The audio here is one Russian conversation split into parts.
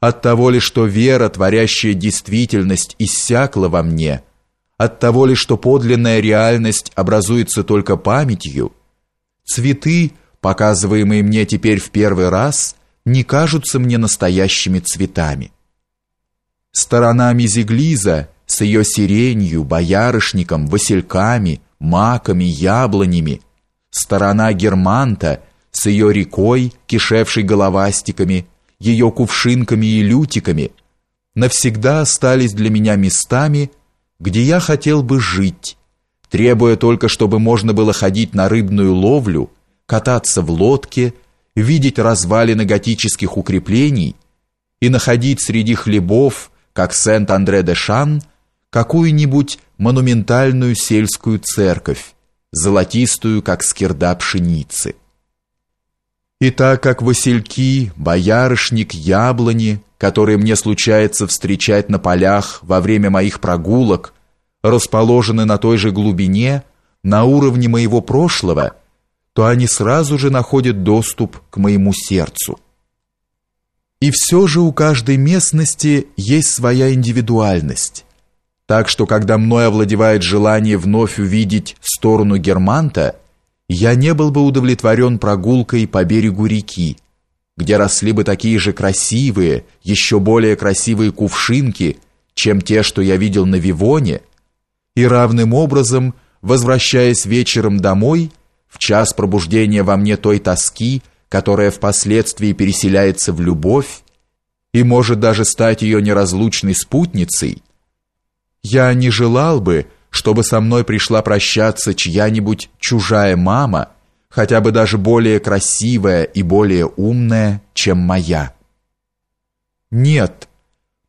От того ли, что вера, творящая действительность, иссякла во мне, от того ли, что подлинная реальность образуется только памятью, цветы, показываемые мне теперь в первый раз, не кажутся мне настоящими цветами. Сторона Мизиглиза с ее сиренью, боярышником, васильками, маками, яблонями, сторона Германта с ее рекой, кишевшей головастиками, ее кувшинками и лютиками, навсегда остались для меня местами, где я хотел бы жить, требуя только, чтобы можно было ходить на рыбную ловлю, кататься в лодке, видеть развалины готических укреплений и находить среди хлебов, как Сент-Андре-де-Шан, какую-нибудь монументальную сельскую церковь, золотистую, как скирда пшеницы. И так как васильки, боярышник, яблони, которые мне случается встречать на полях во время моих прогулок, расположены на той же глубине, на уровне моего прошлого, то они сразу же находят доступ к моему сердцу. И все же у каждой местности есть своя индивидуальность. Так что когда мной овладевает желание вновь увидеть сторону Германта, я не был бы удовлетворен прогулкой по берегу реки, где росли бы такие же красивые, еще более красивые кувшинки, чем те, что я видел на Вивоне, и равным образом, возвращаясь вечером домой, в час пробуждения во мне той тоски, которая впоследствии переселяется в любовь и может даже стать ее неразлучной спутницей, я не желал бы, чтобы со мной пришла прощаться чья-нибудь чужая мама, хотя бы даже более красивая и более умная, чем моя. Нет,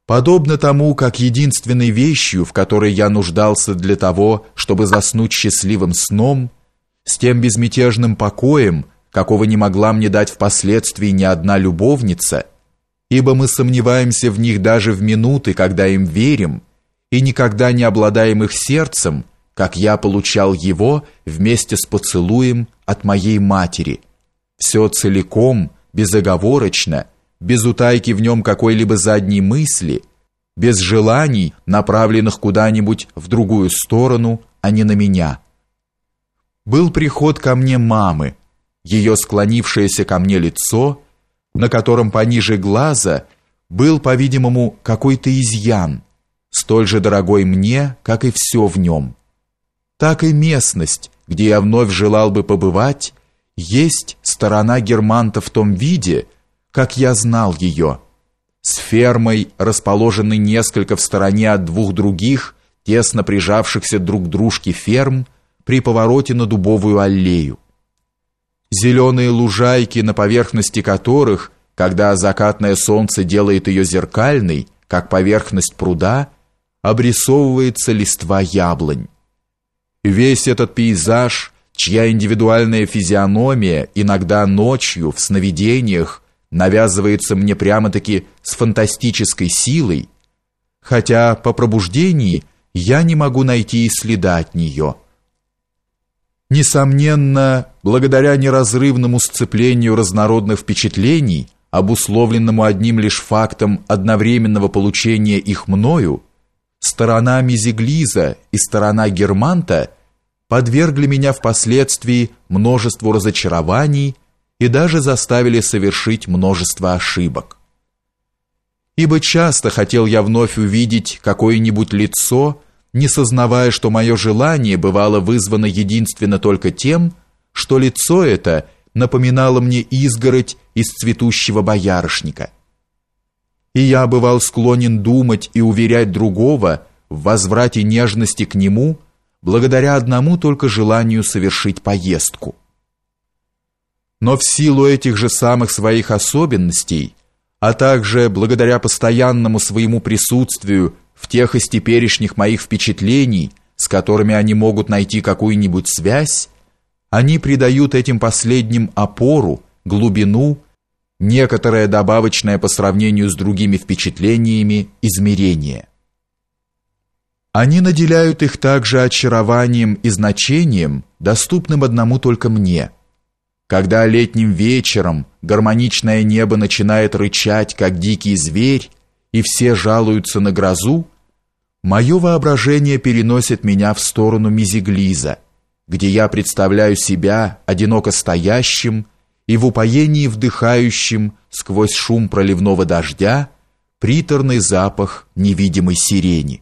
подобно тому, как единственной вещью, в которой я нуждался для того, чтобы заснуть счастливым сном, с тем безмятежным покоем, какого не могла мне дать впоследствии ни одна любовница, ибо мы сомневаемся в них даже в минуты, когда им верим, и никогда не обладаем их сердцем, как я получал его вместе с поцелуем от моей матери. Все целиком, безоговорочно, без утайки в нем какой-либо задней мысли, без желаний, направленных куда-нибудь в другую сторону, а не на меня. Был приход ко мне мамы, ее склонившееся ко мне лицо, на котором пониже глаза был, по-видимому, какой-то изъян, столь же дорогой мне, как и все в нем. Так и местность, где я вновь желал бы побывать, есть сторона Германта в том виде, как я знал ее, с фермой, расположенной несколько в стороне от двух других, тесно прижавшихся друг к дружке ферм, при повороте на дубовую аллею. Зеленые лужайки, на поверхности которых, когда закатное солнце делает ее зеркальной, как поверхность пруда, обрисовывается листва яблонь. Весь этот пейзаж, чья индивидуальная физиономия иногда ночью в сновидениях навязывается мне прямо-таки с фантастической силой, хотя по пробуждении я не могу найти и следа от нее. Несомненно, благодаря неразрывному сцеплению разнородных впечатлений, обусловленному одним лишь фактом одновременного получения их мною, сторона Мизиглиза и сторона Германта подвергли меня впоследствии множеству разочарований и даже заставили совершить множество ошибок. Ибо часто хотел я вновь увидеть какое-нибудь лицо, не сознавая, что мое желание бывало вызвано единственно только тем, что лицо это напоминало мне изгородь из цветущего боярышника – и я бывал склонен думать и уверять другого в возврате нежности к нему благодаря одному только желанию совершить поездку. Но в силу этих же самых своих особенностей, а также благодаря постоянному своему присутствию в тех из теперешних моих впечатлений, с которыми они могут найти какую-нибудь связь, они придают этим последним опору, глубину некоторое добавочное по сравнению с другими впечатлениями измерение. Они наделяют их также очарованием и значением, доступным одному только мне. Когда летним вечером гармоничное небо начинает рычать, как дикий зверь, и все жалуются на грозу, мое воображение переносит меня в сторону Мизиглиза, где я представляю себя одиноко стоящим и в упоении вдыхающим сквозь шум проливного дождя приторный запах невидимой сирени.